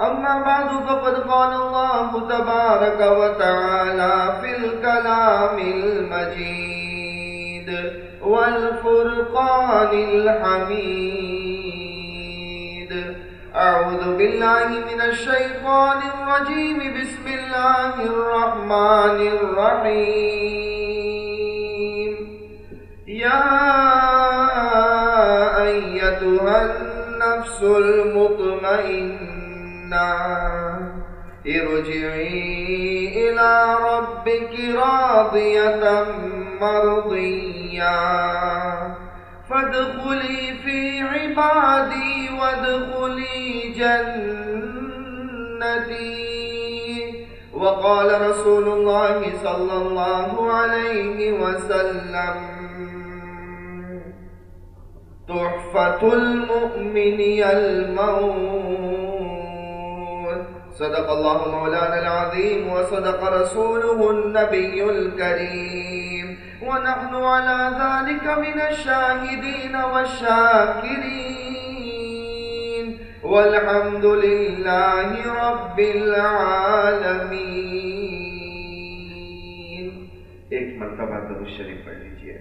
أما بعد، فقد قال الله تبارك وتعالى في الكلام المجيد والفرقان الحميد. أعوذ بالله من الشيطان الرجيم. بسم الله الرحمن الرحيم. يا ارجعي إلى ربك راضية مرضية. فادخلي في عبادي وادخلي جنتي. وقال رسول الله صلى الله عليه وسلم تحفة المؤمن الموت صدق الله مولانا العظيم وصدق رسوله النبي الكريم ونحن على ذلك من الشاهدين والشاكرين والحمد لله رب العالمين ایک مرتبہ درود شریف پڑھ لیجیے.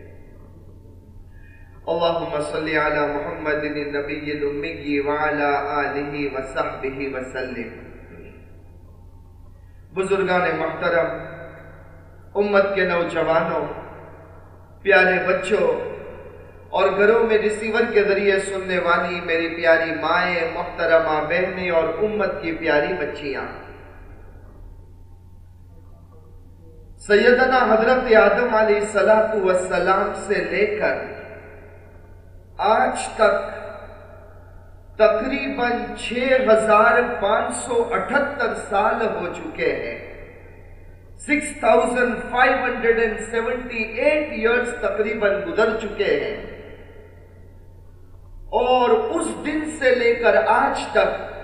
اللهم صل على محمد النبي الأمي وعلى آله وصحبه وسلم بزرگان محترم، امت کے نوجوانوں، پیارے بچوں اور گھروں میں ریسیور کے ذریعے سننے والی میری پیاری مائیں، محترمہ بہنیں اور امت کی پیاری بچیاں۔ سیدنا حضرت آدم علیہ السلام سے لے کر آج تک تقریباً چھ ہزار پانچ سو اٹھتر سال ہو چکے ہیں۔ Six thousand five hundred and seventy eight years تقریباً گزر چکے ہیں۔ اور اس دن سے لے کر آج تک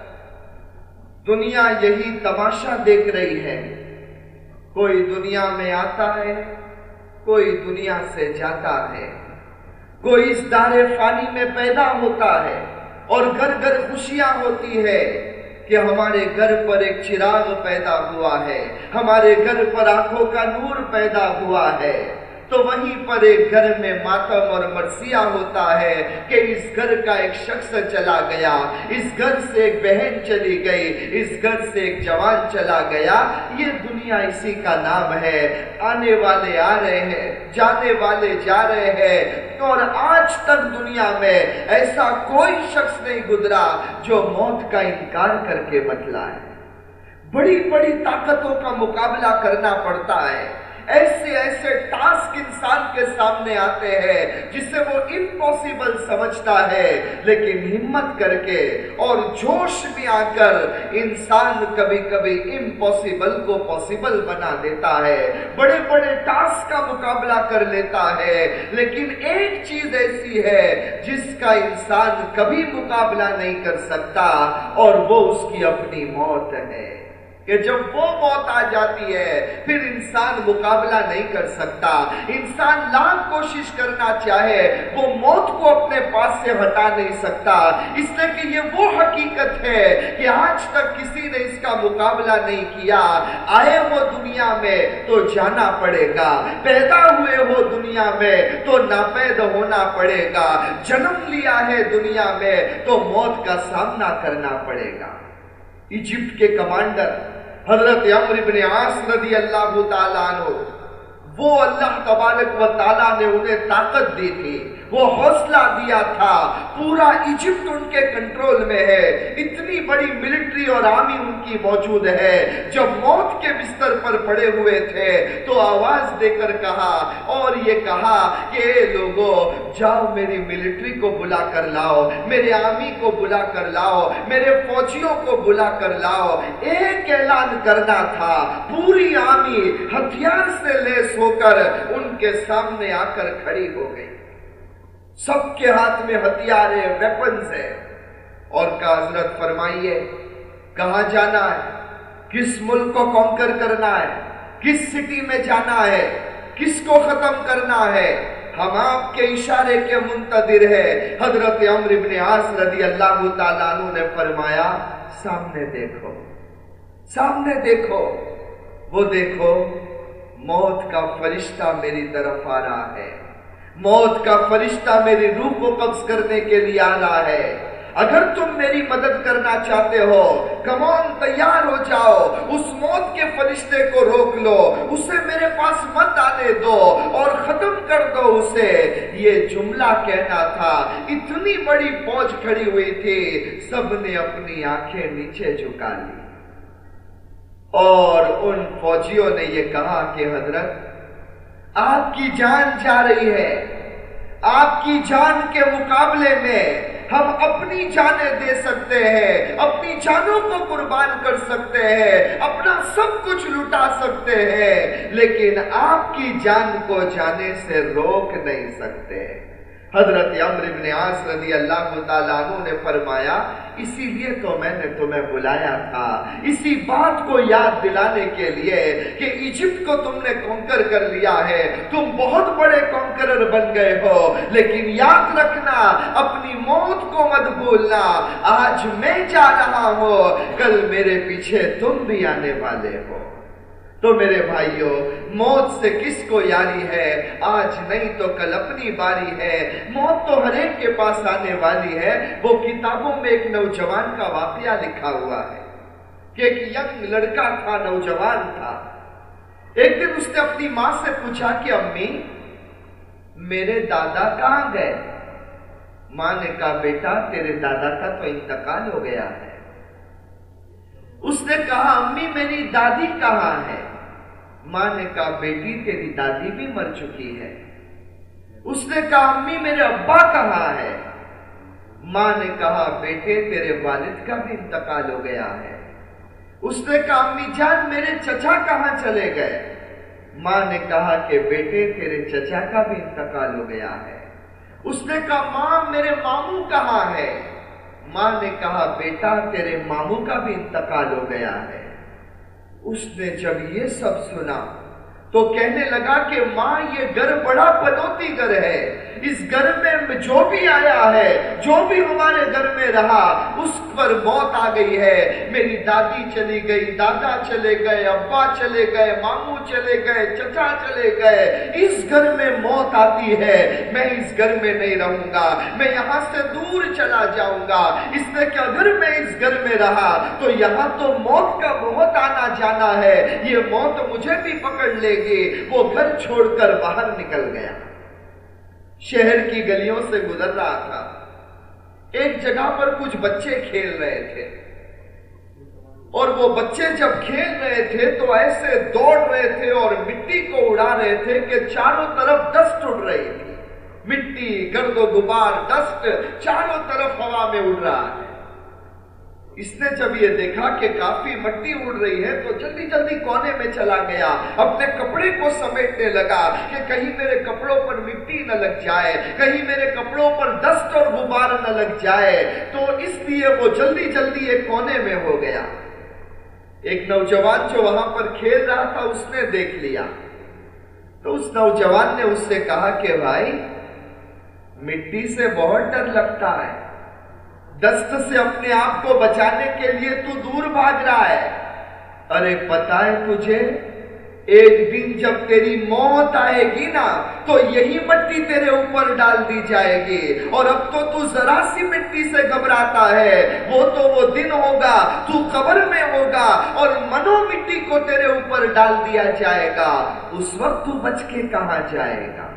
دنیا یہی تماشا دیکھ رہی ہے۔ کوئی دنیا میں آتا ہے، کوئی دنیا سے جاتا ہے۔ کوئی اس دار فانی میں پیدا ہوتا ہے۔ اور گھر گھر خوشیاں ہوتی ہے کہ ہمارے گھر پر ایک چراغ پیدا ہوا ہے، ہمارے گھر پر آنکھوں کا نور پیدا ہوا ہے۔ تو وہیں پر ایک گھر میں ماتم اور مرثیہ ہوتا ہے کہ اس گھر کا ایک شخص چلا گیا۔ اس گھر سے ایک بہن چلی گئی، اس گھر سے ایک جوان چلا گیا۔ یہ دنیا اسی کا نام ہے۔ آنے والے آ رہے ہیں، جانے والے جا رہے ہیں۔ اور آج تک دنیا میں ایسا کوئی شخص نہیں گزرا جو موت کا انکار کر کے بتلا ہے۔ بڑی بڑی طاقتوں کا مقابلہ کرنا پڑتا ہے۔ ایسے ایسے ٹاسک انسان کے سامنے آتے ہیں جسے وہ امپوسیبل سمجھتا ہے، لیکن ہمت کر کے اور جوش میں آ کر انسان کبھی کبھی امپوسیبل کو پوسیبل بنا دیتا ہے۔ بڑے بڑے ٹاسک کا مقابلہ کر لیتا ہے۔ لیکن ایک چیز ایسی ہے جس کا انسان کبھی مقابلہ نہیں کر سکتا اور وہ اس کی اپنی موت ہے۔ کہ جب وہ موت آ جاتی ہے، پھر انسان مقابلہ نہیں کر سکتا۔ انسان لاکھ کوشش کرنا چاہے، وہ موت کو اپنے پاس سے ہٹا نہیں سکتا۔ اس لیے کہ یہ وہ حقیقت ہے کہ آج تک کسی نے اس کا مقابلہ نہیں کیا۔ آئے ہو دنیا میں تو جانا پڑے گا۔ پیدا ہوئے ہو دنیا میں تو ناپید ہونا پڑے گا۔ جنم لیا ہے دنیا میں تو موت کا سامنا کرنا پڑے گا۔ ایجپٹ کے کمانڈر حضرت عمر بن عاص رضی اللہ تعالیٰ عنہ، وہ اللہ تبارک و تعالیٰ نے انہیں طاقت دی تھی۔ وہ حوصلہ دیا تھا۔ پورا ایجپٹ ان کے کنٹرول میں ہے۔ اتنی بڑی ملٹری اور آرمی ان کی موجود ہے۔ جب موت کے بستر پر پڑے ہوئے تھے تو آواز دے کر کہا، اور یہ کہا کہ، اے لوگوں جاؤ میری ملٹری کو بلا کر لاؤ، میرے آرمی کو بلا کر لاؤ، میرے فوجیوں کو بلا کر لاؤ۔ ایک اعلان کرنا تھا۔ پوری آرمی ہتھیار سے لیس ہو کر ان کے سامنے آ کر کھڑی ہو گئی۔ سب کے ہاتھ میں ہتھیار ہے ویپنز ہے اور کا حضرت فرمائیے، کہاں جانا ہے؟ کس ملک کو کانکر کرنا ہے؟ کس سٹی میں جانا ہے؟ کس کو ختم کرنا ہے؟ ہم آپ کے اشارے کے منتظر ہے حضرت عمر ابن عاص رضی اللہ تعالیٰ عنہ نے فرمایا، سامنے دیکھو سامنے دیکھو، وہ دیکھو، موت کا فرشتہ میری طرف آ رہا ہے۔ موت کا فرشتہ میری روح کو قبض کرنے کے لیے آ رہا ہے۔ اگر تم میری مدد کرنا چاہتے ہو کمون تیار ہو جاؤ۔ اس موت کے فرشتے کو روک لو۔ اسے میرے پاس مت آنے دو اور ختم کر دو اسے۔ یہ جملہ کہنا تھا۔ اتنی بڑی فوج کھڑی ہوئی تھی۔ سب نے اپنی آنکھیں نیچے جھکا لی۔ اور ان فوجیوں نے یہ کہا کہ حضرت آپ کی جان جا رہی ہے۔ آپ کی جان کے مقابلے میں ہم اپنی جانیں دے سکتے ہیں، اپنی جانوں کو قربان کر سکتے ہیں، اپنا سب کچھ لٹا سکتے ہیں، لیکن آپ کی جان کو جانے سے روک نہیں سکتے۔ حضرت عمر بن عاص رضی اللہ تعالیٰ عنہ نے فرمایا، اسی لیے تو میں نے تمہیں بلایا تھا۔ اسی بات کو یاد دلانے کے لیے کہ ایجپٹ کو تم نے کونکر کر لیا ہے۔ تم بہت بڑے کونکرر بن گئے ہو، لیکن یاد رکھنا، اپنی موت کو مت بھولنا۔ آج میں جا رہا ہوں، کل میرے پیچھے تم بھی آنے والے ہو۔ تو میرے بھائیوں موت سے کس کو یاری ہے؟ آج نہیں تو کل اپنی باری ہے۔ موت تو ہر ایک کے پاس آنے والی ہے۔ وہ کتابوں میں ایک نوجوان کا واقعہ لکھا ہوا ہے کہ ایک ینگ لڑکا تھا، نوجوان تھا۔ ایک دن اس نے اپنی ماں سے پوچھا کہ، امی، میرے دادا کہاں گئے؟ ماں نے کہا، بیٹا، تیرے دادا کا تو انتقال ہو گیا ہے۔ اس نے کہا، امی، میری دادی کہاں ہے؟ ماں نے کہا، بیٹی، تیری دادی بھی مر چکی ہے. اس نے کہا، امی، میرے ابا کہاں ہے؟ ماں نے کہا، بیٹے، تیرے والد کا بھی انتقال ہو گیا ہے. اس نے کہا، امی جان، میرے چچا کہاں چلے گئے؟ ماں نے کہا کہ، بیٹے، تیرے چچا کا بھی انتقال ہو گیا ہے. اس نے کہا، ماں، میرے ماموں کہاں ہے؟ ماں نے کہا، بیٹا، تیرے ماموں کا بھی انتقال ہو گیا ہے. اس نے جب یہ سب سنا تو کہنے لگا کہ ماں، یہ گھر بڑا پنوتی گھر ہے۔ اس گھر میں جو بھی آیا ہے، جو بھی ہمارے گھر میں رہا، اس پر موت آ گئی ہے۔ میری دادی چلی گئی، دادا چلے گئے، ابا چلے گئے، ماموں چلے گئے، چچا چلے گئے۔ اس گھر میں موت آتی ہے۔ میں اس گھر میں نہیں رہوں گا۔ میں یہاں سے دور چلا جاؤں گا۔ اس نے کہ اگر میں اس گھر میں رہا، تو یہاں تو موت کا بہت آنا جانا ہے۔ یہ موت مجھے بھی پکڑ لے گی۔ وہ گھر چھوڑ کر باہر نکل گیا۔ شہر کی گلیوں سے گزر رہا تھا۔ ایک جگہ پر کچھ بچے کھیل رہے تھے۔ اور وہ بچے جب کھیل رہے تھے تو ایسے دوڑ رہے تھے اور مٹی کو اڑا رہے تھے کہ چاروں طرف ڈسٹ اڑ رہی تھی۔ مٹی، گرد و غبار ڈسٹ چاروں طرف ہوا میں اڑ رہا ہے۔ اس نے جب یہ دیکھا کہ کافی مٹی اڑ رہی ہے تو جلدی جلدی کونے میں چلا گیا، اپنے کپڑے کو سمیٹنے لگا کہ کہیں میرے کپڑوں پر مٹی نہ لگ جائے، کہیں میرے کپڑوں پر دست اور غبار نہ لگ جائے۔ تو اس لیے وہ جلدی جلدی ایک کونے میں ہو گیا۔ ایک نوجوان جو وہاں پر کھیل رہا تھا، اس نے دیکھ لیا۔ تو اس نوجوان نے اس سے کہا کہ بھائی، مٹی سے بہت ڈر لگتا ہے۔ دست سے اپنے آپ کو بچانے کے لیے تو دور بھاگ رہا ہے۔ ارے پتا ہے تجھے؟ ایک دن جب تیری موت آئے گی نا، تو یہی مٹی تیرے اوپر ڈال دی جائے گی۔ اور اب تو تو ذرا سی مٹی سے گھبراتا ہے۔ وہ تو وہ دن ہوگا، تو قبر میں ہوگا، اور منو مٹی کو تیرے اوپر ڈال دیا جائے گا۔ اس وقت تو بچ کے کہاں جائے گا؟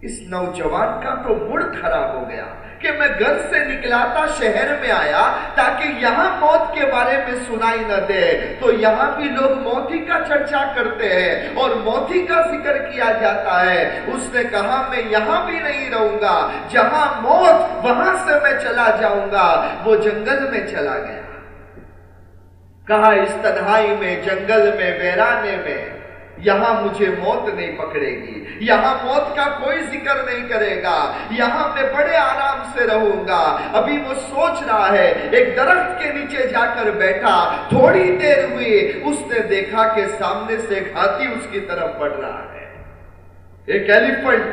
اس نوجوان کا تو مڑ خراب ہو گیا۔ کہ میں گھر سے نکلاتا شہر میں آیا تاکہ یہاں موت کے بارے میں سنائی نہ دے۔ تو یہاں بھی لوگ موتی کا چرچا کرتے ہیں اور موتی کا ذکر کیا جاتا ہے۔ اس نے کہا، میں یہاں بھی نہیں رہوں گا۔ جہاں موت، وہاں سے میں چلا جاؤں گا۔ وہ جنگل میں چلا گیا۔ کہا، اس تنہائی میں، جنگل میں، ویرانے میں۔ یہاں مجھے موت نہیں پکڑے گی، یہاں موت کا کوئی ذکر نہیں کرے گا۔ یہاں میں بڑے آرام سے رہوں گا۔ ابھی وہ سوچ رہا ہے، ایک درخت کے نیچے جا کر بیٹھا۔ تھوڑی دیر ہوئی، اس نے دیکھا کہ سامنے سے ایک ہاتھی اس کی طرف بڑھ رہا ہے۔ ایک ایلیفنٹ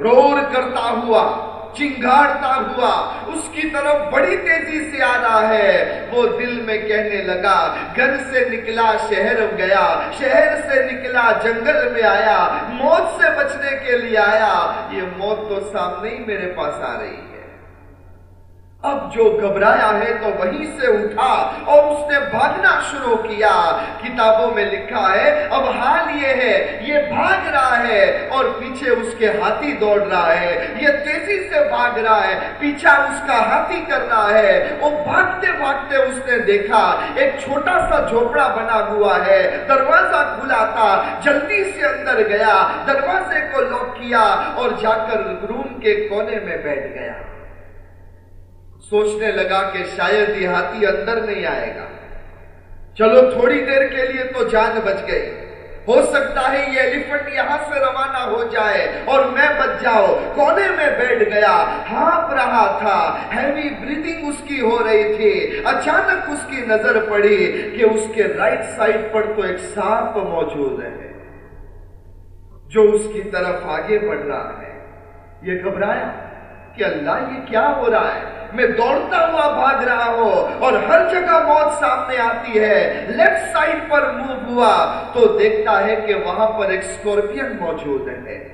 رور کرتا ہوا۔ چنگاڑتا ہوا، اس کی طرف بڑی تیزی سے آ رہا ہے۔ وہ دل میں کہنے لگا، گھر سے نکلا شہر گیا، شہر سے نکلا جنگل میں آیا، موت سے بچنے کے لیے آیا۔ یہ موت تو سامنے ہی میرے پاس آ رہی۔ ہے اب جو گھبرایا ہے تو وہیں سے اٹھا اور اس نے بھاگنا شروع کیا۔ کتابوں میں لکھا ہے، اب حال یہ ہے، یہ بھاگ رہا ہے اور پیچھے اس کے ہاتھی دوڑ رہا ہے۔ یہ تیزی سے بھاگ رہا ہے، پیچھا اس کا ہاتھی کر رہا ہے۔ وہ بھاگتے بھاگتے اس نے دیکھا، ایک چھوٹا سا جھوپڑا بنا ہوا ہے۔ دروازہ کھلا تھا، جلدی سے اندر گیا۔ دروازے کو لوک کیا اور جا کر روم کے کونے میں بیٹھ گیا۔ سوچنے لگا کہ شاید یہ ہاتھی اندر نہیں آئے گا۔ چلو تھوڑی دیر کے لیے تو جان بچ گئی۔ ہو سکتا ہے یہ ایلیفنٹ یہاں سے روانہ ہو جائے اور میں بچ جاؤ کونے میں بیٹھ گیا، ہانپ رہا تھا۔ ہیوی بریدنگ اس کی ہو رہی تھی۔ اچانک اس کی نظر پڑی کہ اس کے رائٹ سائڈ پر تو ایک سانپ موجود ہے۔ جو اس کی طرف آگے بڑھ رہا ہے۔ یہ گھبرایا۔ کہ اللہ، یہ کیا ہو رہا ہے؟ میں دوڑتا ہوا بھاگ رہا ہوں اور ہر جگہ موت سامنے آتی ہے۔ لیفٹ سائڈ پر موو ہوا تو دیکھتا ہے کہ وہاں پر ایک سکورپین موجود ہے۔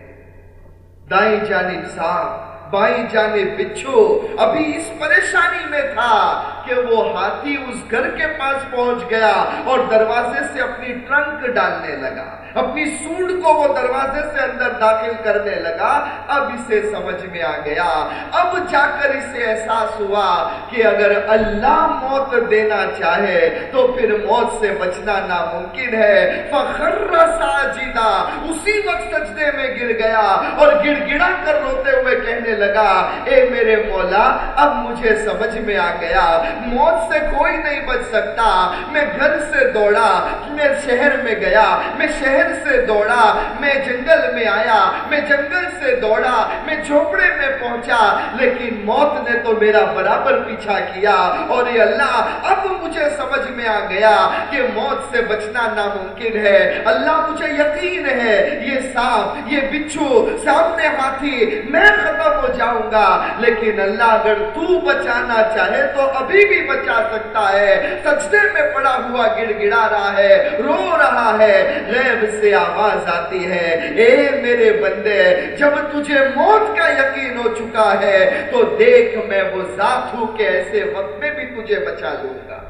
دائیں جانب صاحب بائیں جانے بچھو۔ ابھی اس پریشانی میں تھا کہ وہ ہاتھی اس گھر کے پاس پہنچ گیا اور دروازے سے اپنی ٹرنک ڈالنے لگا۔ اپنی سونڈ کو وہ دروازے سے اندر داخل کرنے لگا، اب اسے سمجھ میں آ گیا۔ اب جا کر اسے احساس ہوا کہ اگر اللہ موت دینا چاہے تو پھر موت سے بچنا ناممکن ہے۔ فخر ساجدہ، اسی وقت سجدے میں گر گیا اور گڑ گڑا کر روتے ہوئے کہنے لگا، اے میرے مولا، اب مجھے سمجھ میں آ گیا۔ موت سے کوئی نہیں بچ سکتا۔ میں گھر سے دوڑا، میں شہر میں گیا، میں شہر شہر سے دوڑا، میں جنگل میں آیا، میں جنگل سے دوڑا، میں جھوپڑے میں پہنچا، لیکن موت نے تو میرا برابر پیچھا کیا اور یہ اللہ، اب مجھے سمجھ میں آ گیا کہ موت سے بچنا ناممکن ہے۔ اللہ مجھے یقین ہے، یہ سانپ، یہ بچھو، سامنے ہاتھی، میں ختم ہو جاؤں گا۔ لیکن اللہ، اگر تو بچانا چاہے تو ابھی بھی بچا سکتا ہے۔ سجدے میں پڑا ہوا گڑ گڑا رہا ہے، رو رہا ہے۔ غیب سے آواز آتی ہے، اے میرے بندے، جب تجھے موت کا یقین ہو چکا ہے، تو دیکھ میں وہ ذات ہوں کہ ایسے وقت میں بھی تجھے بچا لوں گا.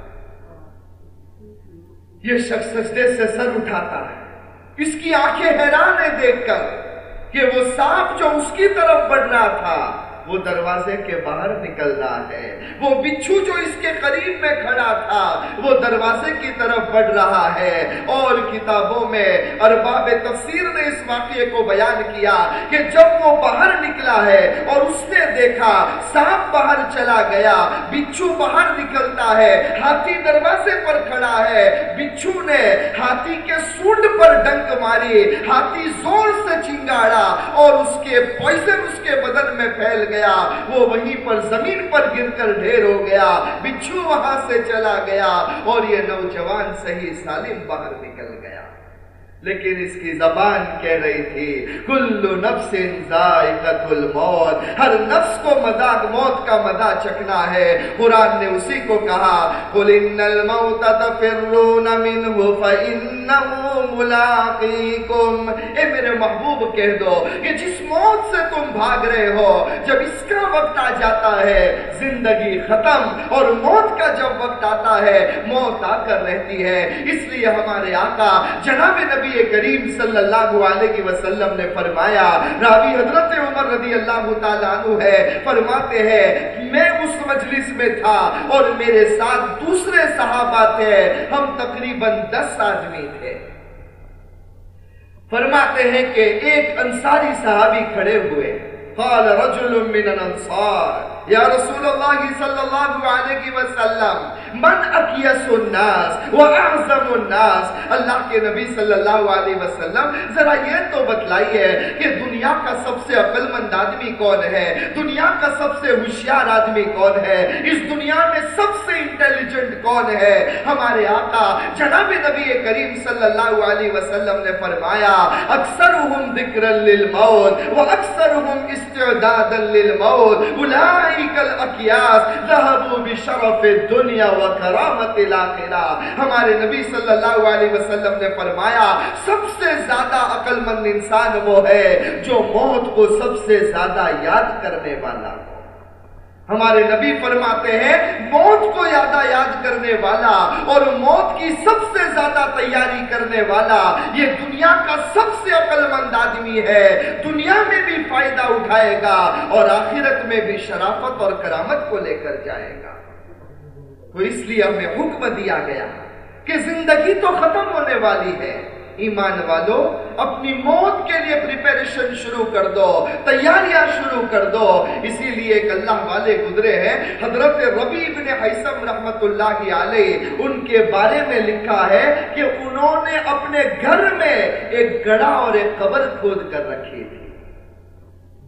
یہ شخص سجدے سے سر اٹھاتا ہے۔ اس کی آنکھیں حیران ہے دیکھ کر کہ وہ سانپ جو اس کی طرف بڑھ رہا تھا وہ دروازے کے باہر نکل رہا ہے۔ وہ بچھو جو اس کے قریب میں کھڑا تھا، وہ دروازے کی طرف بڑھ رہا ہے۔ اور کتابوں میں ارباب تفسیر نے اس واقعے کو بیان کیا کہ جب وہ باہر نکلا ہے اور اس نے دیکھا سانپ باہر چلا گیا، بچھو باہر نکلتا ہے، ہاتھی دروازے پر کھڑا ہے۔ بچھو نے ہاتھی کے سونڈ پر ڈنک ماری، ہاتھی زور سے چنگاڑا اور اس کے پوائزن اس کے بدن میں پھیل گیا گیا، وہ وہیں پر زمین پر گر کر ڈھیر ہو گیا، بچھو وہاں سے چلا گیا اور یہ نوجوان صحیح سالم باہر نکل گیا۔ لیکن اس کی زبان کہہ رہی تھی، کل نفس ذائقت الموت. ہر نفس کو مذاق، موت کا مزہ چکنا ہے۔ قرآن نے اسی کو کہا، قل ان الموت تفرون منه فانه ملاقيكم اے میرے محبوب، کہہ دو کہ جس موت سے تم بھاگ رہے ہو، جب اس کا وقت آ جاتا ہے، زندگی ختم اور موت کا جب وقت آتا ہے، موت آ کر رہتی ہے۔ اس لیے ہمارے آقا جناب نبی نبی کریم صلی اللہ علیہ وسلم نے فرمایا، راوی حضرت عمر رضی اللہ تعالیٰ عنہ ہے، فرماتے ہیں، میں اس مجلس میں تھا اور میرے ساتھ دوسرے صحابہ تھے، ہم تقریباً دس آدمی تھے۔ فرماتے ہیں کہ ایک انصاری صحابی کھڑے ہوئے، قال رجل من الانصار۔ یا رسول اللہ صلی اللہ علیہ وسلم، من اکیس الناس و اعظم الناس اللہ کے نبی صلی اللہ علیہ وسلم، ذرا یہ تو بتلائیے کہ دنیا کا سب سے عقل مند آدمی کون ہے؟ دنیا کا سب سے ہوشیار آدمی کون ہے؟ اس دنیا میں سب سے انٹیلیجنٹ کون ہے؟ ہمارے آقا جناب نبی کریم صلی اللہ علیہ وسلم نے فرمایا اکثرهم ذکر للموت و اکثرهم استعدادا للموت اولئک بشرف الدنیا و کرامت الاخرہ۔ ہمارے نبی صلی اللہ علیہ وسلم نے فرمایا، سب سے زیادہ عقل مند انسان وہ ہے جو موت کو سب سے زیادہ یاد کرنے والا ہو۔ ہمارے نبی فرماتے ہیں، موت کو یادہ یاد کرنے والا اور موت کی سب سے زیادہ تیاری کرنے والا، یہ دنیا کا سب سے عقل مند آدمی ہے۔ دنیا میں بھی فائدہ اٹھائے گا اور آخرت میں بھی شرافت اور کرامت کو لے کر جائے گا۔ تو اس لیے ہمیں حکم دیا گیا کہ زندگی تو ختم ہونے والی ہے۔ ایمان والو، اپنی موت کے لیے پریپیریشن شروع کر دو، تیاریاں شروع کر دو۔ اسی لیے ایک اللہ والے گزرے ہیں، حضرت ربی بن حیثم رحمت اللہ علیہ، ان کے بارے میں لکھا ہے کہ انہوں نے اپنے گھر میں ایک گڑا اور ایک قبر کھود کر رکھی تھی۔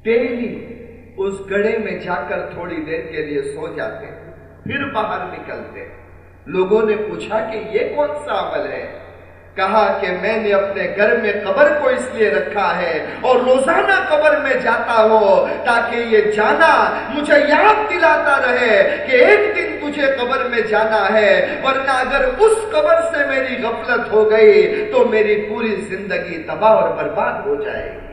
ڈیلی اس گڑے میں جا کر تھوڑی دیر کے لیے سو جاتے پھر باہر نکلتے لوگوں نے پوچھا کہ یہ کون سا عمل ہے؟ کہا کہ میں نے اپنے گھر میں قبر کو اس لیے رکھا ہے اور روزانہ قبر میں جاتا ہوں تاکہ یہ جانا مجھے یاد دلاتا رہے کہ ایک دن تجھے قبر میں جانا ہے، ورنہ اگر اس قبر سے میری غفلت ہو گئی تو میری پوری زندگی تباہ اور برباد ہو جائے گی۔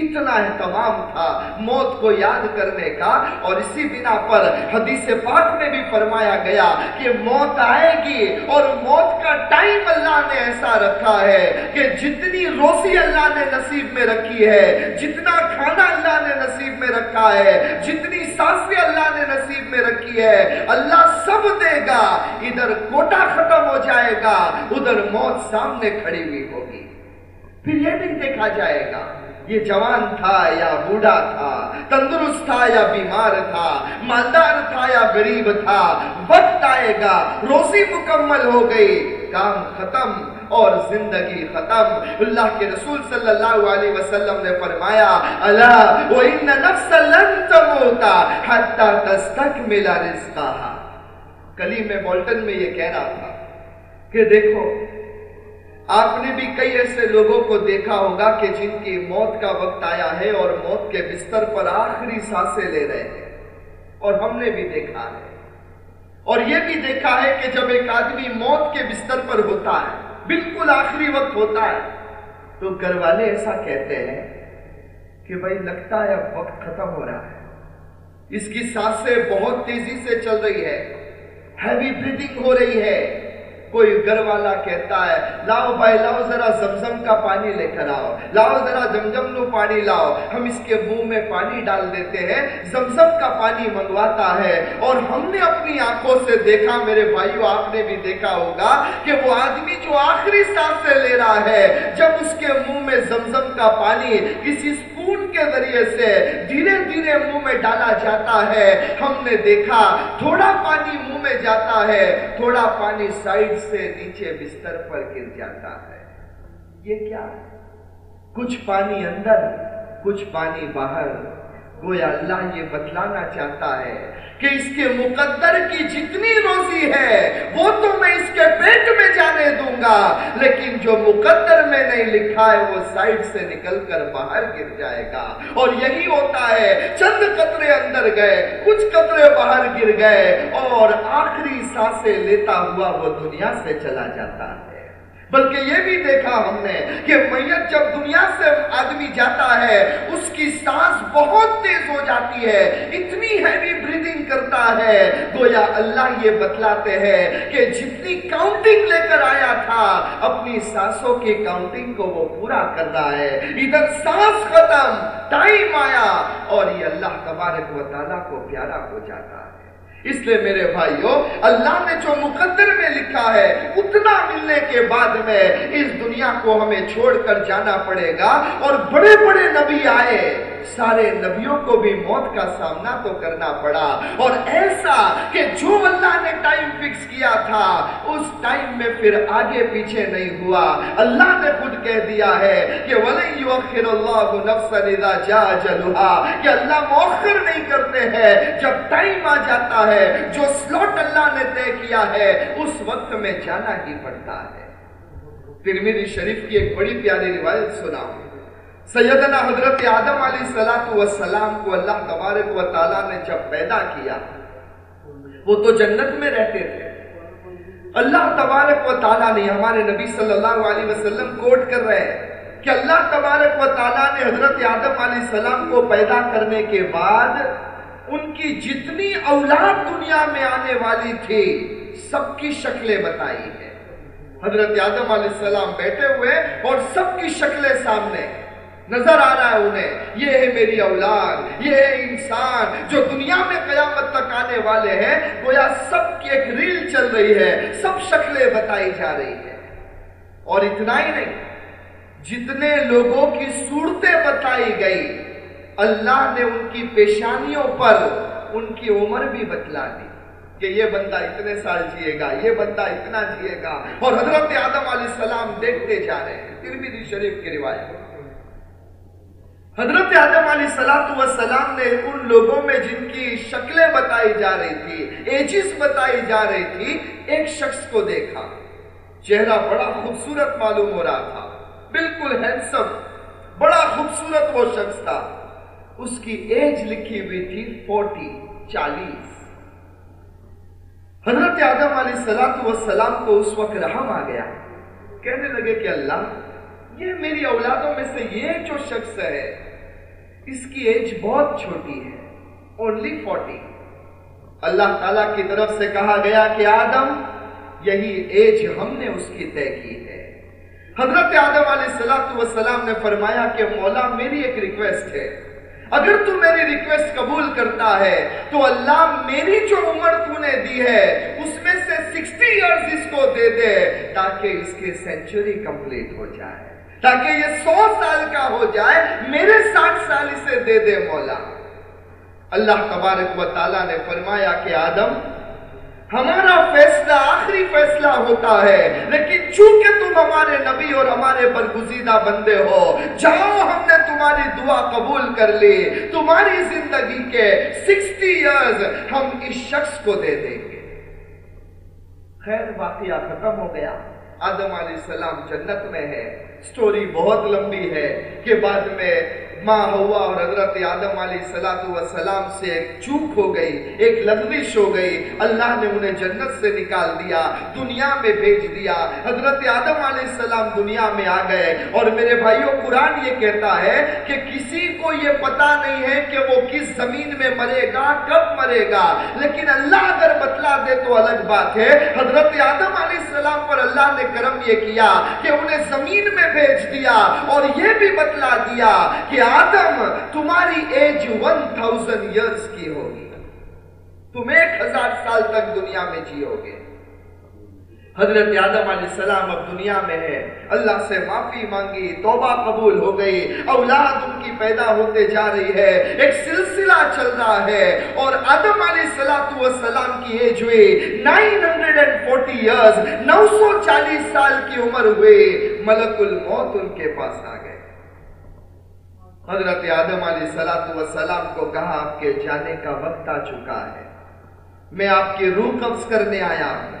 اتنا اہتمام تھا موت کو یاد کرنے کا اور اسی بنا پر حدیث پاک میں بھی فرمایا گیا کہ موت آئے گی اور موت کا ٹائم اللہ نے ایسا رکھا ہے کہ جتنی روزی اللہ نے نصیب میں رکھی ہے، جتنا کھانا اللہ نے نصیب میں رکھا ہے، جتنی سانسیں اللہ نے نصیب میں رکھی ہے، اللہ سب دے گا، ادھر کوٹا ختم ہو جائے گا، ادھر موت سامنے کھڑی ہوئی ہوگی۔ پھر یہ بھی دیکھا جائے گا یہ جوان تھا یا بوڑھا تھا، تندرست تھا یا بیمار تھا، مالدار تھا یا غریب تھا، وقت آئے گا، روزی مکمل ہو گئی، کام ختم اور زندگی ختم۔ اللہ کے رسول صلی اللہ علیہ وسلم نے فرمایا اللہ وَإِنَّ نَفْسَ لَن تَمُوتَ حَتَّى تَسْتَكْمِلَ رِزْقَهَا. کلیم بولٹن میں یہ کہہ رہا تھا کہ دیکھو آپ نے بھی کئی ایسے لوگوں کو دیکھا ہوگا کہ جن کی موت کا وقت آیا ہے اور موت کے بستر پر آخری سانسیں لے رہے ہیں۔ اور ہم نے بھی دیکھا ہے۔ اور یہ بھی دیکھا ہے کہ جب ایک آدمی موت کے بستر پر ہوتا ہے، بالکل آخری وقت ہوتا ہے، تو گھر والے ایسا کہتے ہیں کہ بھائی لگتا ہے اب وقت ختم ہو رہا ہے۔ اس کی سانسیں بہت تیزی سے چل رہی ہے۔ ہیوی بریدنگ ہو رہی ہے۔ کوئی گھر والا کہتا ہے، لاؤ بھائی، لاؤ ذرا زمزم کا پانی لے کر آؤ، لاؤ ذرا زمزم نو پانی لاؤ۔ ہم اس کے منہ میں پانی ڈال دیتے ہیں، زمزم کا پانی منگواتا ہے۔ اور ہم نے اپنی آنکھوں سے دیکھا، میرے بھائیو، آپ نے بھی دیکھا ہوگا کہ وہ آدمی جو آخری سانس سے لے رہا ہے، جب اس کے منہ میں زمزم کا پانی کسی سپون کے ذریعے سے دھیرے دھیرے منہ میں ڈالا جاتا ہے۔ ہم نے دیکھا تھوڑا پانی منہ میں جاتا ہے، تھوڑا پانی سائڈ سے نیچے بستر پر گر جاتا ہے۔ یہ کیا؟ ہے کچھ پانی اندر، کچھ پانی باہر۔ گویا اللہ یہ بتلانا چاہتا ہے کہ اس کے مقدر کی جتنی روزی ہے، وہ تو میں اس کے پیٹ میں جانے دوں گا، لیکن جو مقدر میں نہیں لکھا ہے، وہ سائڈ سے نکل کر باہر گر جائے گا۔ اور یہی ہوتا ہے، چند قطرے اندر گئے، کچھ قطرے باہر گر گئے، اور آخری سانسیں لیتا ہوا وہ دنیا سے چلا جاتا۔ ہے بلکہ یہ بھی دیکھا ہم نے کہ میت جب دنیا سے آدمی جاتا ہے، اس کی سانس بہت تیز ہو جاتی ہے، اتنی ہیوی بریدنگ کرتا ہے۔ گویا اللہ یہ بتلاتے ہیں کہ جتنی کاؤنٹنگ لے کر آیا تھا، اپنی سانسوں کی کاؤنٹنگ کو وہ پورا کر رہا ہے۔ ادھر سانس ختم، ٹائم آیا اور یہ اللہ تبارک و تعالیٰ کو پیارا ہو جاتا ہے۔ اس لیے میرے بھائیوں اللہ نے جو مقدر میں لکھا ہے، اتنا ملنے کے بعد میں اس دنیا کو ہمیں چھوڑ کر جانا پڑے گا اور بڑے بڑے نبی آئے۔ سارے نبیوں کو بھی موت کا سامنا تو کرنا پڑا۔ اور ایسا کہ جو اللہ نے ٹائم فکس کیا تھا، اس ٹائم میں پھر آگے پیچھے نہیں ہوا۔ اللہ نے خود کہہ دیا ہے کہ وَلَن يُوَخِّرُ اللَّهُ نَفْسًا إِذَا جَاءَ جَلُهَا کہ اللہ مؤخر نہیں کرتے ہیں، جب ٹائم آ جاتا ہے، جو سلوٹ اللہ نے طے کیا ہے، اس وقت میں جانا ہی پڑتا ہے۔ ترمیدی شریف کی ایک بڑی پیاری روایت سناؤں۔ سیدنا حضرت آدم علیہ السلام کو اللہ تبارک و تعالیٰ نے جب پیدا کیا، وہ تو جنت میں رہتے تھے۔ اللہ تبارک و تعالیٰ نے ہمارے نبی صلی اللہ علیہ وسلم کوٹ کر رہے ہیں کہ اللہ تبارک و تعالیٰ نے حضرت آدم علیہ السلام کو پیدا کرنے کے بعد ان کی جتنی اولاد دنیا میں آنے والی تھی، سب کی شکلیں بتائی ہیں۔ حضرت آدم علیہ السلام بیٹھے ہوئے اور سب کی شکلیں سامنے۔ نظر آ رہا ہے انہیں۔ یہ ہے میری اولاد، یہ ہے انسان جو دنیا میں قیامت تک آنے والے ہیں۔ گویا سب کی ایک ریل چل رہی ہے، سب شکلیں بتائی جا رہی ہے اور اتنا ہی نہیں، جتنے لوگوں کی صورتیں بتائی گئی اللہ نے ان کی پیشانیوں پر ان کی عمر بھی بتلا دی کہ یہ بندہ اتنے سال جیے گا، یہ بندہ اتنا جیے گا۔ اور حضرت آدم علیہ السلام دیکھتے جا رہے ہیں۔ ترمیدی شریف کی روایت۔ حضرت آدم علیہ السلام نے ان لوگوں میں جن کی شکلیں بتائی جا رہی تھی ایجز بتائی جا رہی تھی، ایک شخص کو دیکھا۔ چہرہ بڑا خوبصورت معلوم ہو رہا تھا۔ بالکل ہینسم بڑا خوبصورت وہ شخص تھا۔ اس کی ایج لکھی ہوئی تھی فورٹی چالیس۔ حضرت آدم علیہ السلام کو اس وقت رحم آ گیا۔ کہنے لگے کہ اللہ، یہ میری اولادوں میں سے یہ جو شخص ہے اس کی ایج بہت چھوٹی ہے اونلی فورٹی اللہ تعالیٰ کی طرف سے کہا گیا کہ آدم، یہی ایج ہم نے اس کی طے کی ہے۔ حضرت آدم علیہ السلام نے فرمایا کہ مولا میری ایک ریکویسٹ ہے۔ اگر تو میری ریکویسٹ قبول کرتا ہے، تو اللہ میری جو عمر تو نے دی ہے، اس میں سے سکسٹی ایئرز اس کو دے دے تاکہ اس کی سینچری کمپلیٹ ہو جائے۔ تاکہ یہ سو سال کا ہو جائے، میرے ساٹھ سال اسے دے دے مولا۔ اللہ تبارک و تعالیٰ نے فرمایا کہ آدم، ہمارا فیصلہ آخری فیصلہ ہوتا ہے، لیکن چونکہ تم ہمارے نبی اور ہمارے برگزیدہ بندے ہو جاؤ ہم نے تمہاری دعا قبول کر لی، تمہاری زندگی کے سکسٹی ایئرز ہم اس شخص کو دے دیں گے۔ خیر، واقعہ ختم ہو گیا۔ آدم علیہ السلام جنت میں ہے۔ سٹوری بہت لمبی ہے کہ بعد میں ماں ہوا اور حضرت آدم علیہ السلام سے ایک چوک ہو گئی، ایک لغزش ہو گئی۔ اللہ نے انہیں جنت سے نکال دیا، دنیا میں بھیج دیا۔ حضرت آدم علیہ السلام دنیا میں آ گئے اور میرے بھائیوں قرآن یہ کہتا ہے کہ کسی کو یہ پتا نہیں ہے کہ وہ کس زمین میں مرے گا، کب مرے گا۔ لیکن اللہ اگر بتلا دے تو الگ بات ہے۔ حضرت آدم علیہ السلام پر اللہ نے کرم یہ کیا کہ انہیں زمین میں بھیج دیا اور یہ بھی بتلا دیا کہ آدم، تمہاری ایج ون تھاؤزن ایئرس کی ہوگی۔ تم ایک ہزار سال تک دنیا میں جیو گے۔ حضرت آدم علیہ السلام اب دنیا میں ہے۔ اللہ سے معافی مانگی، توبہ قبول ہو گئی۔ اولاد ان کی پیدا ہوتے جا رہی ہے۔ ایک سلسلہ چل رہا ہے۔ اور آدم علیہ السلام کی ایج ہوئی۔ Nine hundred and forty years نو سو چالیس سال کی عمر ہوئی۔ ملک الموت ان کے پاس آ گئے حضرت آدم علیہ السلام کو کہا، آپ کے جانے کا وقت آ چکا ہے۔ میں آپ کی روح قبض کرنے آیا ہوں۔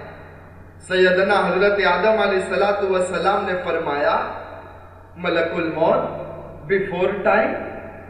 سیدنا حضرت آدم علیہ السلام نے فرمایا، ملک الموت بیفور ٹائم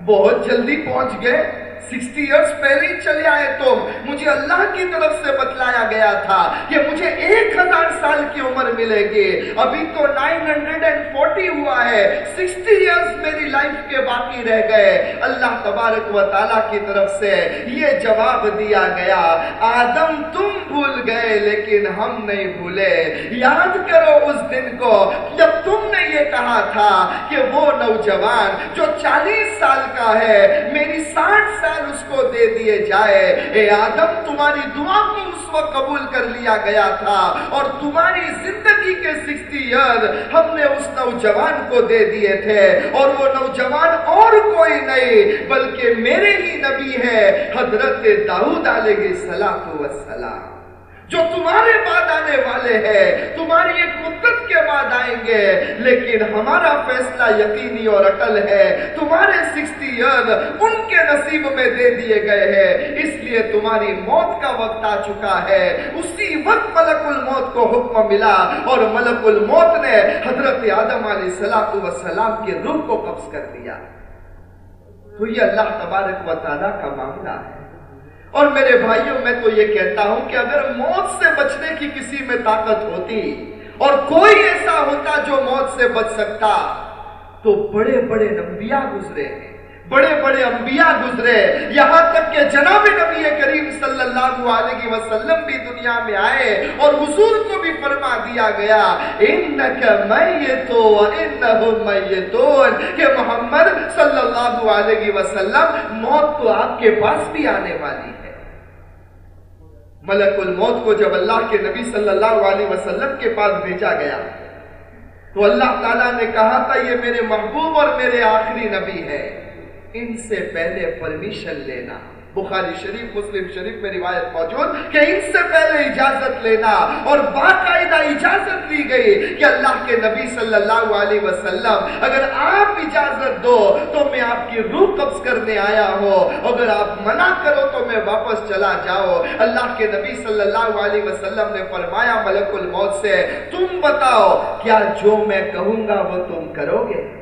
بہت جلدی پہنچ گئے۔ سکسٹی ایئرس پہلے ہی چلے آئے تو مجھے اللہ کی طرف سے بتلایا گیا تھا کہ مجھے ایک ہزار سال کی عمر ملے گی۔ ابھی تو نائن ہنڈریڈ اینڈ فورٹی ہوا ہے۔ سکسٹی ایئرس میری لائف کے باقی رہ گئے۔ اللہ تبارک و تعالیٰ کی طرف سے یہ جواب دیا گیا۔ آدم تم بھول گئے لیکن ہم نہیں بھولے۔ یاد کرو اس دن کو جب تم نے یہ کہا تھا کہ وہ نوجوان جو چالیس سال کا ہے، میری ساٹھ سال سال اس کو دے دیے جائے۔ اے آدم، تمہاری دعا کو اس وقت قبول کر لیا گیا تھا اور تمہاری زندگی کے سکسٹی ایئر ہم نے اس نوجوان کو دے دیے تھے اور وہ نوجوان اور کوئی نہیں، بلکہ میرے ہی نبی ہے حضرت داؤد علیہ السلام۔ جو تمہارے بعد آنے والے ہیں، تمہاری ایک مدت کے بعد آئیں گے، لیکن ہمارا فیصلہ یقینی اور اٹل ہے۔ تمہارے سکسٹی ایئر ان کے نصیب میں دے دیے گئے ہیں۔ اس لیے تمہاری موت کا وقت آ چکا ہے۔ اسی وقت ملک الموت کو حکم ملا اور ملک الموت نے حضرت آدم علیہ السلام کے روح کو قبض کر دیا۔ تو یہ اللہ تبارک و تعالیٰ کا معاملہ ہے۔ اور میرے بھائیوں، میں تو یہ کہتا ہوں کہ اگر موت سے بچنے کی کسی میں طاقت ہوتی اور کوئی ایسا ہوتا جو موت سے بچ سکتا، تو بڑے بڑے نبیاء گزرے ہیں۔ بڑے بڑے انبیاء گزرے، یہاں تک کہ جناب نبی کریم صلی اللہ علیہ وسلم بھی دنیا میں آئے اور حضور کو بھی فرما دیا گیا کہ محمد صلی اللہ علیہ وسلم موت تو آپ کے پاس بھی آنے والی ہے۔ ملک الموت کو جب اللہ کے نبی صلی اللہ علیہ وسلم کے پاس بھیجا گیا، تو اللہ تعالیٰ نے کہا تھا یہ میرے محبوب اور میرے آخری نبی ہے۔ ان سے پہلے پرمیشن لینا۔ بخاری شریف، مسلم شریف میں روایت موجود کہ ان سے پہلے اجازت لینا اور باقاعدہ اجازت لی گئی کہ اللہ کے نبی صلی اللہ علیہ وسلم، اگر آپ اجازت دو تو میں آپ کی روح قبض کرنے آیا ہوں۔ اگر آپ منع کرو تو میں واپس چلا جاؤ اللہ کے نبی صلی اللہ علیہ وسلم نے فرمایا ملک الموت سے، تم بتاؤ، کیا جو میں کہوں گا وہ تم کرو گے؟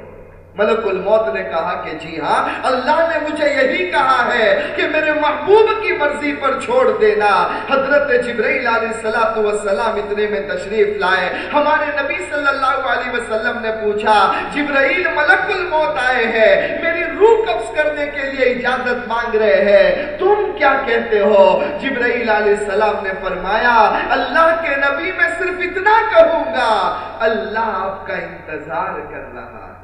ملک الموت نے کہا کہ جی ہاں اللہ نے مجھے یہی کہا ہے کہ میرے محبوب کی مرضی پر چھوڑ دینا۔ حضرت جبرائیل علیہ السلام اتنے میں تشریف لائے۔ ہمارے نبی صلی اللہ علیہ وسلم نے پوچھا، جبرائیل ملک الموت آئے ہیں، میری روح قبض کرنے کے لیے اجازت مانگ رہے ہیں۔ تم کیا کہتے ہو؟ جبرائیل علیہ السلام نے فرمایا، اللہ کے نبی میں صرف اتنا کہوں گا، اللہ آپ کا انتظار کر رہا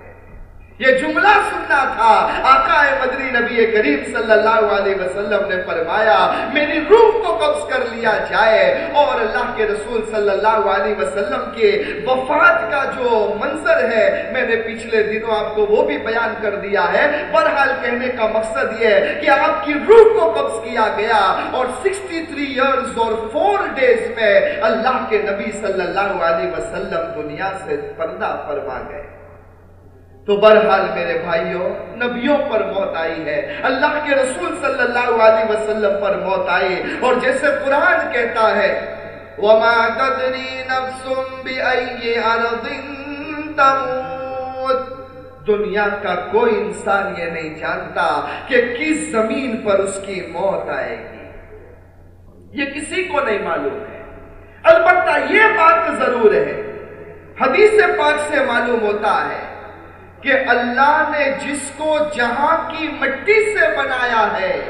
یہ جملہ سننا تھا۔ آقا مدری نبی کریم صلی اللہ علیہ وسلم نے فرمایا، میری روح کو قبض کر لیا جائے اور اللہ کے رسول صلی اللہ علیہ وسلم کے وفات کا جو منظر ہے، میں نے پچھلے دنوں آپ کو وہ بھی بیان کر دیا ہے۔ برحال کہنے کا مقصد یہ ہے کہ آپ کی روح کو قبض کیا گیا اور سکسٹی تھری ایئرز اور فور ڈیز میں اللہ کے نبی صلی اللہ علیہ وسلم دنیا سے پردہ فرما گئے۔ تو برحال میرے بھائیوں، نبیوں پر موت آئی ہے۔ اللہ کے رسول صلی اللہ علیہ وسلم پر موت آئی اور جیسے قرآن کہتا ہے، وَمَا تَدْرِي نَفْسٌ بِأَيِّ عَرَضٍ تَمُوتِ۔ دنیا کا کوئی انسان یہ نہیں جانتا کہ کس زمین پر اس کی موت آئے گی۔ یہ کسی کو نہیں معلوم ہے۔ البتہ یہ بات ضرور ہے۔ حدیث پاک سے معلوم ہوتا ہے کہ اللہ نے جس کو جہاں کی مٹی سے بنایا ہے،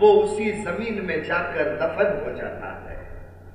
وہ اسی زمین میں جا کر دفن ہو جاتا ہے۔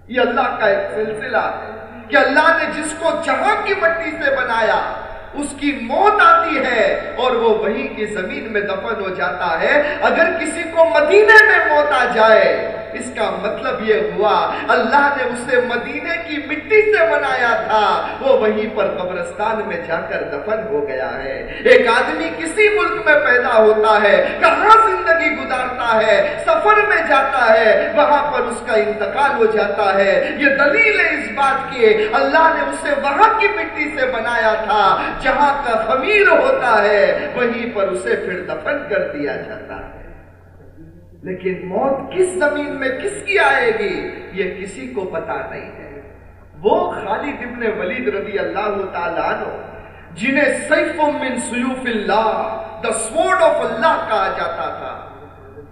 یہ اللہ کا ایک سلسلہ ہے کہ اللہ نے جس کو جہاں کی مٹی سے بنایا، اس کی موت آتی ہے اور وہ وہیں کی زمین میں دفن ہو جاتا ہے۔ اگر کسی کو مدینے میں موت آ جائے اس کا مطلب یہ ہوا، اللہ نے اسے مدینے کی مٹی سے بنایا تھا۔ وہ وہیں پر قبرستان میں جا کر دفن ہو گیا ہے۔ ایک آدمی کسی ملک میں پیدا ہوتا ہے، کہاں زندگی گزارتا ہے، سفر میں جاتا ہے، وہاں پر اس کا انتقال ہو جاتا ہے۔ یہ دلیل ہے اس بات کی، اللہ نے اسے وہاں کی مٹی سے بنایا تھا، جہاں کا خمیر ہوتا ہے، وہیں پر اسے پھر دفن کر دیا جاتا ہے۔ لیکن موت کس زمین میں کس کی آئے گی یہ کسی کو پتا نہیں ہے۔ وہ خالد ابن ولید رضی اللہ تعالیٰ عنہ، جنہیں سیف من سیوف اللہ دا سوڈ آف اللہ کہا جاتا تھا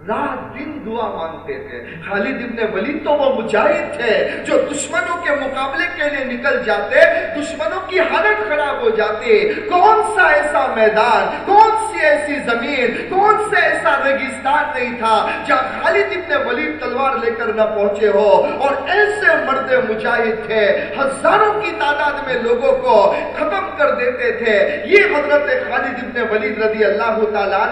رات دن دعا مانگتے تھے۔ خالد ابن ولید تو وہ مجاہد تھے جو دشمنوں کے مقابلے کے لیے نکل جاتے، دشمنوں کی حالت خراب ہو جاتی۔ کون سا ایسا میدان، کون سی ایسی زمین، کون سے ایسا ریگستان نہیں تھا جہاں خالد ابن ولید تلوار لے کر نہ پہنچے ہو؟ اور ایسے مرد مجاہد تھے، ہزاروں کی تعداد میں لوگوں کو ختم کر دیتے تھے۔ یہ حضرت خالد ابن ولید رضی اللہ تعالیٰ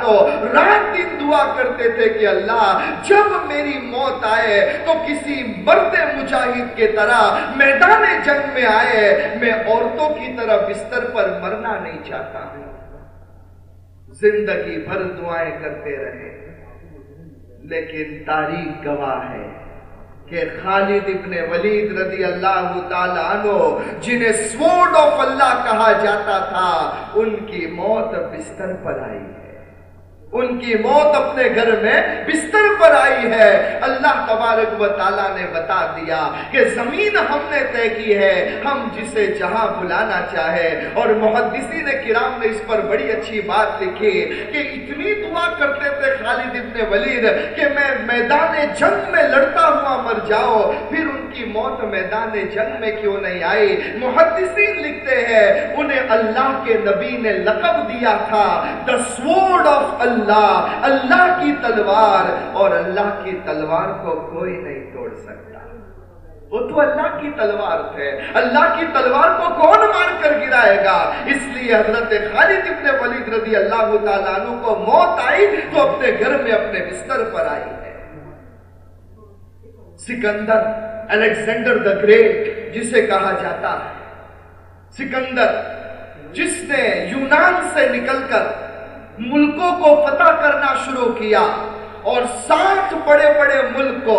رات دن دعا کرتے تھے کہ کہ اللہ، جب میری موت آئے تو کسی مرد مجاہد کے طرح میدان جنگ میں آئے، میں عورتوں کی طرح بستر پر مرنا نہیں چاہتا ہوں۔ زندگی بھر دعائیں کرتے رہے۔ لیکن تاریخ گواہ ہے کہ خالد ابن ولید رضی اللہ تعالیٰ عنہ، جنہیں سوڈ آف اللہ کہا جاتا تھا، ان کی موت بستر پر آئی۔ ہے ان کی موت اپنے گھر میں بستر پر آئی ہے۔ اللہ تبارک و تعالیٰ نے بتا دیا کہ زمین ہم نے طے کی ہے، ہم جسے جہاں بلانا چاہے۔ اور محدثین کرام نے اس پر بڑی اچھی بات لکھی کہ اتنی دعا کرتے تھے خالد ابن ولید کہ میں میدان جنگ میں لڑتا ہوا مر جاؤ، پھر ان کی موت میدان جنگ میں کیوں نہیں آئی؟ محدثین لکھتے ہیں، انہیں اللہ کے نبی نے لقب دیا تھا، the sword of Allah اللہ اللہ کی تلوار، اور اللہ کی تلوار کو کوئی نہیں توڑ سکتا۔ وہ تو اللہ کی تلوار تھے اللہ کی تلوار کو کون مار کر گرائے گا؟ اس لیے حضرت خالد ابن ولید رضی اللہ تعالیٰ عنہ کو موت آئی، تو اپنے گھر میں اپنے بستر پر آئی ہے۔ سکندر، الیگزینڈر دا گریٹ، جسے کہا جاتا ہے۔ سکندر، جس نے یونان سے نکل کر ملکوں کو فتح کرنا شروع کیا اور سات بڑے بڑے ملک کو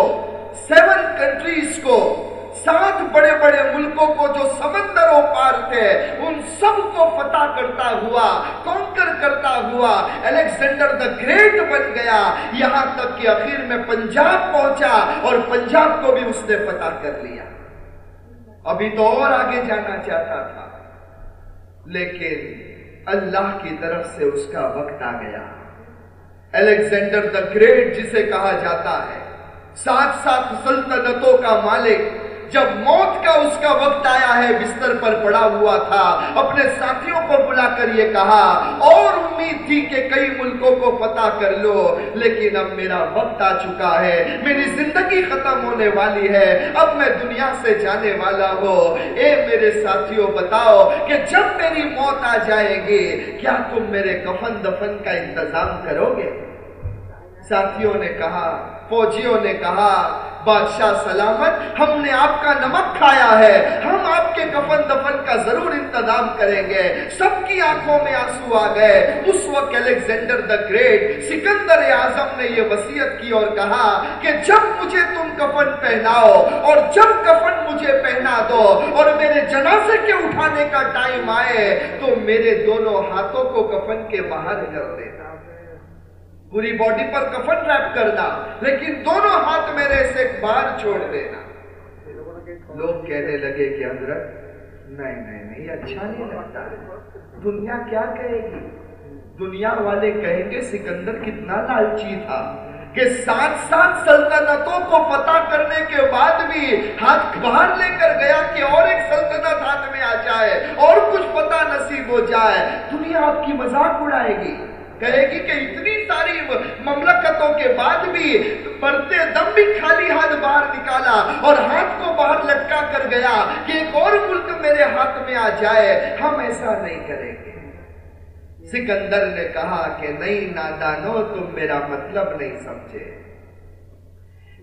سیون کنٹریز کو، سات بڑے بڑے ملکوں کو جو سمندروں پار تھے، ان سب کو فتح کرتا ہوا کونکر کرتا ہوا الیکسینڈر دا گریٹ بن گیا۔ یہاں تک کہ اخیر میں پنجاب پہنچا اور پنجاب کو بھی اس نے فتح کر لیا۔ ابھی تو اور آگے جانا چاہتا تھا، لیکن اللہ کی طرف سے اس کا وقت آ گیا۔ الیگزینڈر دا گریٹ جسے کہا جاتا ہے، ساتھ ساتھ سلطنتوں کا مالک جب موت کا اس کا وقت آیا ہے، بستر پر پڑا ہوا تھا۔ اپنے ساتھیوں کو بلا کر یہ کہا، اور امید تھی کہ کئی ملکوں کو فتح کر لو، لیکن اب میرا وقت آ چکا ہے۔ میری زندگی ختم ہونے والی ہے۔ اب میں دنیا سے جانے والا ہوں۔ اے میرے ساتھیوں، بتاؤ کہ جب میری موت آ جائے گی، کیا تم میرے کفن دفن کا انتظام کرو گے؟ ساتھیوں نے کہا، فوجیوں نے کہا، بادشاہ سلامت، ہم نے آپ کا نمک کھایا ہے، ہم آپ کے کفن دفن کا ضرور انتظام کریں گے۔ سب کی آنکھوں میں آنسو آ گئے۔ اس وقت الیگزینڈر دا گریٹ سکندر اعظم نے یہ وسیعت کی اور کہا کہ جب مجھے تم کفن پہناؤ اور جب کفن مجھے پہنا دو اور میرے جنازے کے اٹھانے کا ٹائم آئے تو میرے دونوں ہاتھوں کو کفن کے باہر کر دینا پوری باڈی پر کفن ریپ کرنا، لیکن دونوں ہاتھ میرے سے باہر چھوڑ دینا۔ لوگ کہنے لگے کہ حضرت، نہیں نہیں نہیں اچھا نہیں لگتا۔ دنیا کیا کہے گی؟ دنیا والے کہیں گے، سکندر کتنا لالچی تھا کہ سات سات سلطنتوں کو فتح کرنے کے بعد بھی ہاتھ باہر لے کر گیا کہ اور ایک سلطنت ہاتھ میں آ جائے اور کچھ پتہ نصیب ہو جائے۔ دنیا آپ کی مذاق اڑائے گی۔ کہے گی کہ اتنی ساری مملکتوں کے بعد بھی پرتے دم بھی خالی ہاتھ باہر نکالا اور ہاتھ کو باہر لٹکا کر گیا کہ ایک اور ملک میرے ہاتھ میں آ جائے، ہم ایسا نہیں کریں گے۔ سکندر نے کہا کہ نہیں نادانو، تم میرا مطلب نہیں سمجھے۔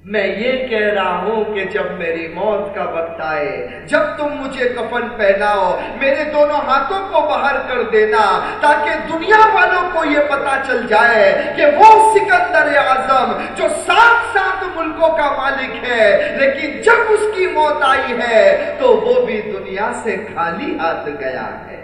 میں یہ کہہ رہا ہوں کہ جب میری موت کا وقت آئے، جب تم مجھے کفن پہناؤ، میرے دونوں ہاتھوں کو باہر کر دینا، تاکہ دنیا والوں کو یہ پتا چل جائے کہ وہ سکندر اعظم جو سات سات ملکوں کا مالک ہے، لیکن جب اس کی موت آئی ہے، تو وہ بھی دنیا سے خالی ہاتھ گیا ہے۔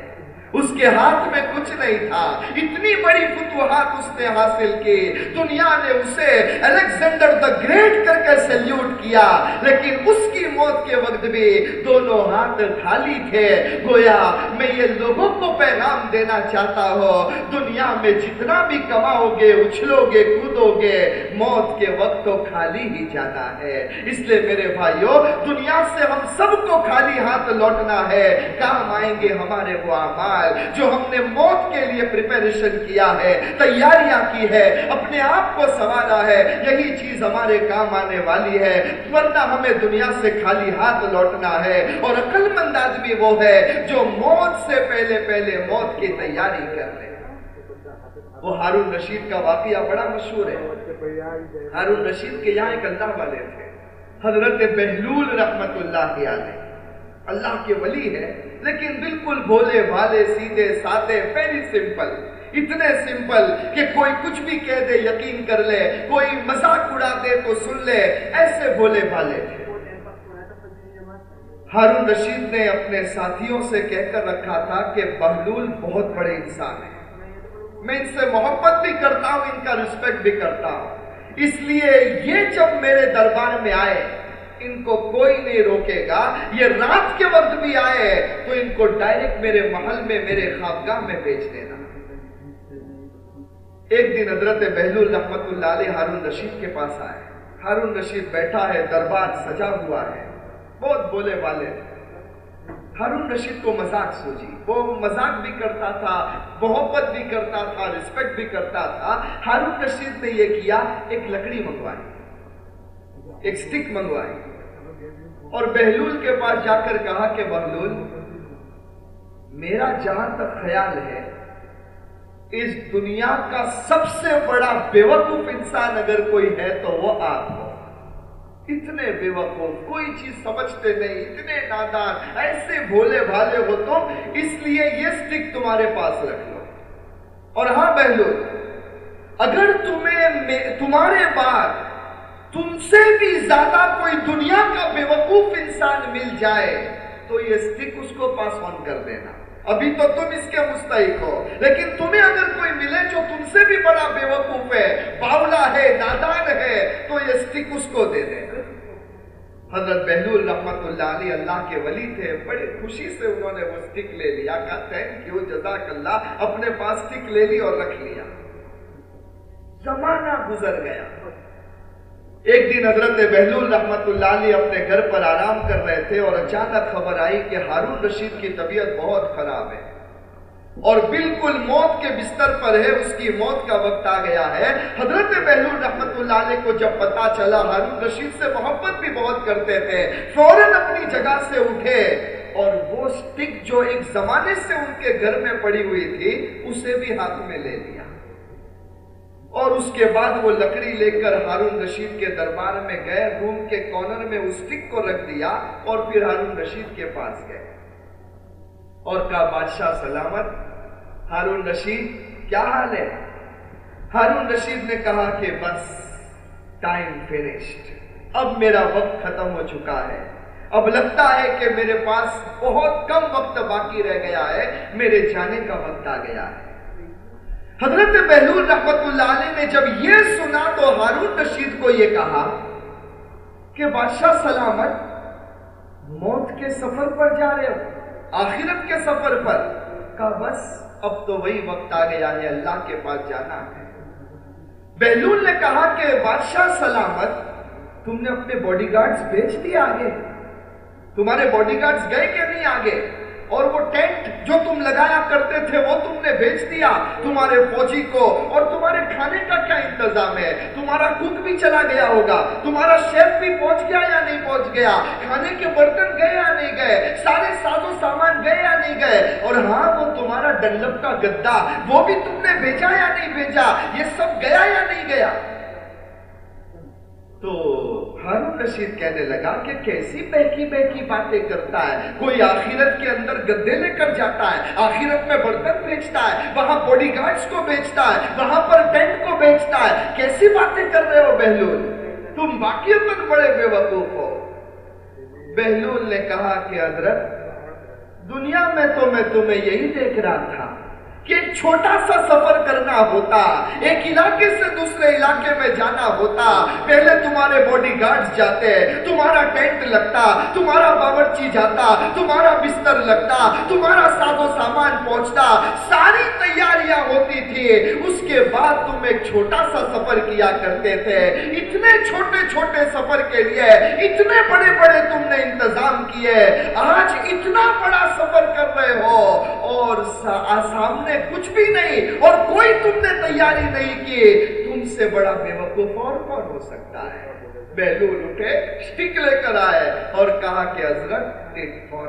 اس کے ہاتھ میں کچھ نہیں تھا۔ اتنی بڑی فتوحات اس نے حاصل کی۔ دنیا نے اسے الیگزینڈر دا گریٹ کر کے سیلیوٹ کیا۔ لیکن اس کی موت کے وقت بھی دونوں ہاتھ خالی تھے۔ گویا میں یہ لوگوں کو پیغام دینا چاہتا ہوں۔ دنیا میں جتنا بھی کماؤ گے، اچھلو گے، کودو گے، موت کے وقت تو خالی ہی جانا ہے۔ اس لیے میرے بھائیوں دنیا سے ہم سب کو خالی ہاتھ لوٹنا ہے۔ کام آئیں گے ہمارے وہ آمال جو ہم نے موت کے لیے پریپریشن کیا ہے، تیاریاں کی ہے، اپنے آپ کو سوارا ہے، یہی چیز ہمارے کام آنے والی ہے۔ ورنہ ہمیں دنیا سے خالی ہاتھ لوٹنا ہے۔ اور عقل مند آدمی وہ ہے جو موت سے پہلے پہلے موت کی تیاری کر لے وہ ہارون رشید کا واقعہ بڑا مشہور ہے۔ ہارون رشید کے یہاں ایک اللہ والے تھے، حضرت بہلول رحمت اللہ علیہ۔ اللہ کے ولی ہے لیکن بالکل بھولے بھالے، سیدھے سادے ویری سمپل اتنے سمپل کہ کوئی کچھ بھی کہہ دے، یقین کر لے، کوئی مذاق اڑا دے تو سن لے، ایسے بھولے بھالے تھے۔ ہارون رشید نے اپنے ساتھیوں سے کہہ کر رکھا تھا کہ بہلول بہت بڑے انسان ہیں۔ میں ان سے محبت بھی کرتا ہوں، ان کا رسپیکٹ بھی کرتا ہوں۔ اس لیے یہ جب میرے دربار میں آئے ان کو کوئی نہیں روکے گا۔ یہ رات کے وقت بھی آئے تو ان کو ڈائریکٹ میرے محل میں، میرے خوابگاہ میں بیچ دینا۔ ایک دن حضرت بہلول رحمت اللہ علیہ ہارون رشید کے پاس آئے۔ ہارون رشید بیٹھا ہے، دربار سجا ہوا ہے۔ بہت بولے والے ہارون رشید کو مزاق سوچی وہ مزاق بھی کرتا تھا، محبت بھی کرتا تھا رسپیکٹ بھی کرتا تھا۔ ہارون رشید نے یہ کیا، ایک لکڑی منگوائی۔ ایک سٹک منگوائی اور بہلول کے پاس جا کر کہا کہ بہلول، میرا جہاں تک خیال ہے، اس دنیا کا سب سے بڑا بیوقوف انسان اگر کوئی ہے تو وہ آپ ہو۔ اتنے بے وقوف کوئی چیز سمجھتے نہیں، اتنے نادان ایسے بھولے بھالے ہو تم، اس لیے یہ سٹک تمہارے پاس رکھ لو۔ اور ہاں بہلول، اگر تمہیں تمہارے بعد تم سے بھی زیادہ کوئی دنیا کا بے وقوف انسان مل جائے، تو یہ سٹک اس کو پاس آن کر دینا۔ ابھی تو تم اس کے مستحق ہو، لیکن تمہیں اگر کوئی ملے جو تم سے بھی بڑا بے وقوف ہے، باولا ہے، نادان ہے، تو یہ سٹک اس کو دے دے۔ حضرت بہلول رحمت اللہ علیہ اللہ کے ولی تھے، بڑے خوشی سے انہوں نے وہ سٹک لے لیا۔ کہا تھینک یو جزاک اللہ، اپنے پاس سٹک لے لی اور رکھ لیا۔ زمانہ گزر گیا۔ ایک دن حضرت بہلول رحمت اللہ علیہ اپنے گھر پر آرام کر رہے تھے اور اچانک خبر آئی کہ ہارون رشید کی طبیعت بہت خراب ہے اور بالکل موت کے بستر پر ہے، اس کی موت کا وقت آ گیا ہے۔ حضرت بہلول رحمت اللہ علیہ کو جب پتا چلا، ہارون رشید سے محبت بھی بہت کرتے تھے۔ فوراً اپنی جگہ سے اٹھے اور وہ سٹک جو ایک زمانے سے ان کے گھر میں پڑی ہوئی تھی، اسے بھی ہاتھ میں لے لیا۔ اور اس کے بعد وہ لکڑی لے کر ہارون رشید کے دربار میں گئے، روم کے کارنر میں اس ٹک کو رکھ دیا اور پھر ہارون رشید کے پاس گئے۔ اور کہا، بادشاہ سلامت، ہارون رشید، کیا حال ہے؟ ہارون رشید نے کہا کہ بس، ٹائم فینشڈ اب میرا وقت ختم ہو چکا ہے۔ اب لگتا ہے کہ میرے پاس بہت کم وقت باقی رہ گیا ہے، میرے جانے کا وقت آ گیا ہے۔ حضرت بہلول رحمت اللہ علیہ نے جب یہ سنا تو ہارون رشید کو یہ کہا کہ بادشاہ سلامت موت کے سفر پر جا رہے ہو، آخرت کے سفر پر۔ کہا، بس، اب تو وہی وقت آ گیا ہے، اللہ کے پاس جانا ہے۔ بہلول نے کہا کہ بادشاہ سلامت، تم نے اپنے باڈی گارڈز بیچ دیا آگے۔ تمہارے باڈی گارڈز گئے کہ نہیں آگے؟ اور وہ ٹینٹ جو تم لگایا کرتے تھے وہ تم نے بیچ دیا تمہارے فوجی کو اور تمہارے کھانے کا کیا انتظام ہے؟ تمہارا کک بھی چلا گیا ہوگا، تمہارا شیف بھی پہنچ گیا یا نہیں پہنچ گیا؟ کھانے کے برتن گئے یا نہیں گئے؟ سارے ساز و سامان گئے یا نہیں گئے؟ اور ہاں وہ تمہارا ڈنلپ کا گدا، وہ بھی تم نے بیچا یا نہیں بیچا؟ یہ سب گیا یا نہیں گیا؟ تو ہارون رشید کہنے لگا کہ کیسی بہکی بہکی باتیں کرتا ہے؟ کوئی آخرت کے اندر گدے لے کر جاتا ہے، آخرت میں برتن بیچتا ہے، وہاں باڈی گارڈز کو بیچتا ہے، وہاں پر ٹینٹ کو بیچتا ہے۔ کیسی باتیں کر رہے ہو بہلول؟ تم باقی تک بڑے بے وقوف ہو۔ بہلول نے کہا کہ حضرت، دنیا میں تو میں تمہیں یہی دیکھ رہا تھا۔ کہ ایک چھوٹا سا سفر کرنا ہوتا، ایک علاقے سے دوسرے علاقے میں جانا ہوتا۔ پہلے تمہارے باڈی گارڈز جاتے، تمہارا ٹینٹ لگتا، تمہارا باورچی جاتا، تمہارا بستر لگتا، تمہارا ساز و سامان پہنچتا، ساری تیاریاں ہوتی تھی۔ اس کے بعد تم ایک چھوٹا سا سفر کیا کرتے تھے۔ اتنے چھوٹے چھوٹے سفر کے لیے، اتنے بڑے بڑے تم نے انتظام کیے۔ آج اتنا بڑا سفر کر رہے ہو۔ اور سامنے کچھ بھی نہیں اور کوئی تم نے تیاری نہیں کی۔ تم سے بڑا بیوقوف اور کون ہو سکتا ہے؟ بہلول اٹھے سٹک لے کر آئے اور کہا کہ حضرت فور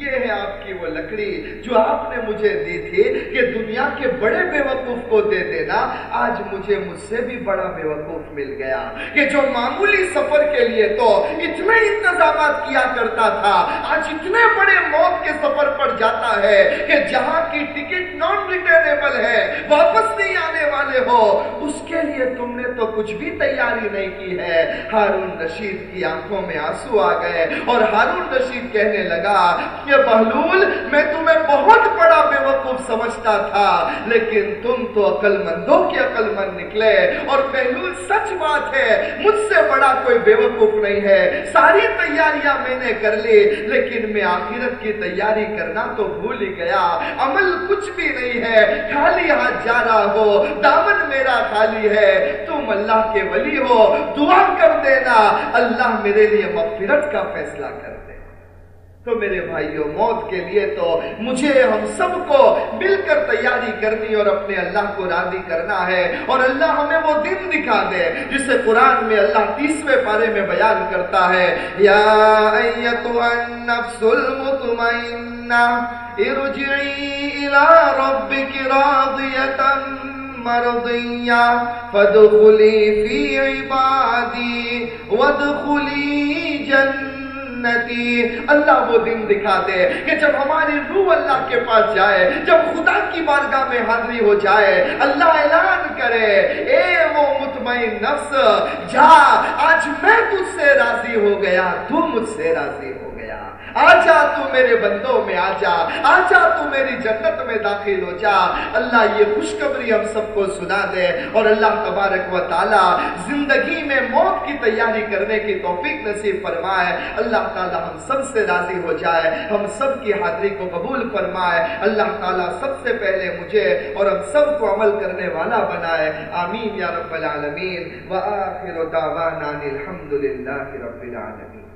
یہ ہے آپ کی وہ لکڑی جو آپ نے مجھے دی تھی کہ دنیا کے بڑے بے وقوف کو دے دینا، آج مجھے مجھ سے بھی بڑا بے وقوف مل گیا۔ کہ جو معمولی سفر کے لیے تو اتنے انتظامات کیا کرتا تھا، آج اتنے بڑے موت کے سفر پر جاتا ہے کہ جہاں کی ٹکٹ نان ریٹرنیبل ہے، واپس نہیں آنے والے ہو۔ اس کے لیے تم نے تو کچھ بھی تیاری نہیں کی ہے۔ ہارون رشید کی آنکھوں میں آنسو آ گئے اور ہارون رشید کہنے لگا کہ بہلول میں تمہیں بہت بڑا بے وقوف سمجھتا تھا، لیکن تم تو عقل مندوں کے عقل مند نکلے۔ اور بہلول سچ بات ہے، مجھ سے بڑا کوئی بے وقوف نہیں ہے۔ ساری تیاریاں میں نے کر لی، لیکن میں آخرت کی تیاری کرنا تو بھول ہی گیا۔ عمل کچھ بھی نہیں ہے، خالی ہاتھ جا رہا ہو۔ دامن میرا خالی ہے۔ تم اللہ کے ولی ہو۔ دعا کر دینا، اللہ میرے لیے مغفرت کا فیصلہ کر دے۔ تو میرے بھائیوں موت کے لیے تو مجھے ہم سب کو مل کر تیاری کرنی اور اپنے اللہ کو راضی کرنا ہے اور اللہ ہمیں وہ دن دکھا دے جسے قرآن میں اللہ تیسویں پارے میں بیان کرتا ہے۔ یا ایتها النفس المطمئنہ، ارجعی الى ربک راضیتا مرضیہ، فادخلی فی عبادی، وادخلی جنہ جنتی اللہ وہ دن دکھا دے کہ جب ہماری روح اللہ کے پاس جائے، جب خدا کی بارگاہ میں حاضری ہو جائے، اللہ اعلان کرے، اے وہ مطمئن نفس، جا، آج میں تجھ سے راضی ہو گیا، تو مجھ سے راضی ہو۔ آجا تو میرے بندوں میں آجا آجا تو میری جنت میں داخل ہو جا۔ اللہ یہ خوشخبری ہم سب کو سنا دے اور اللہ تبارک و تعالی زندگی میں موت کی تیاری کرنے کی توفیق نصیب فرمائے۔ اللہ تعالی ہم سب سے راضی ہو جائے، ہم سب کی حاضری کو قبول فرمائے۔ اللہ تعالی سب سے پہلے مجھے اور ہم سب کو عمل کرنے والا بنائے۔ آمین یا رب العالمین۔ وآخر دعوانا الحمدللہ رب العالمین۔